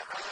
Yeah.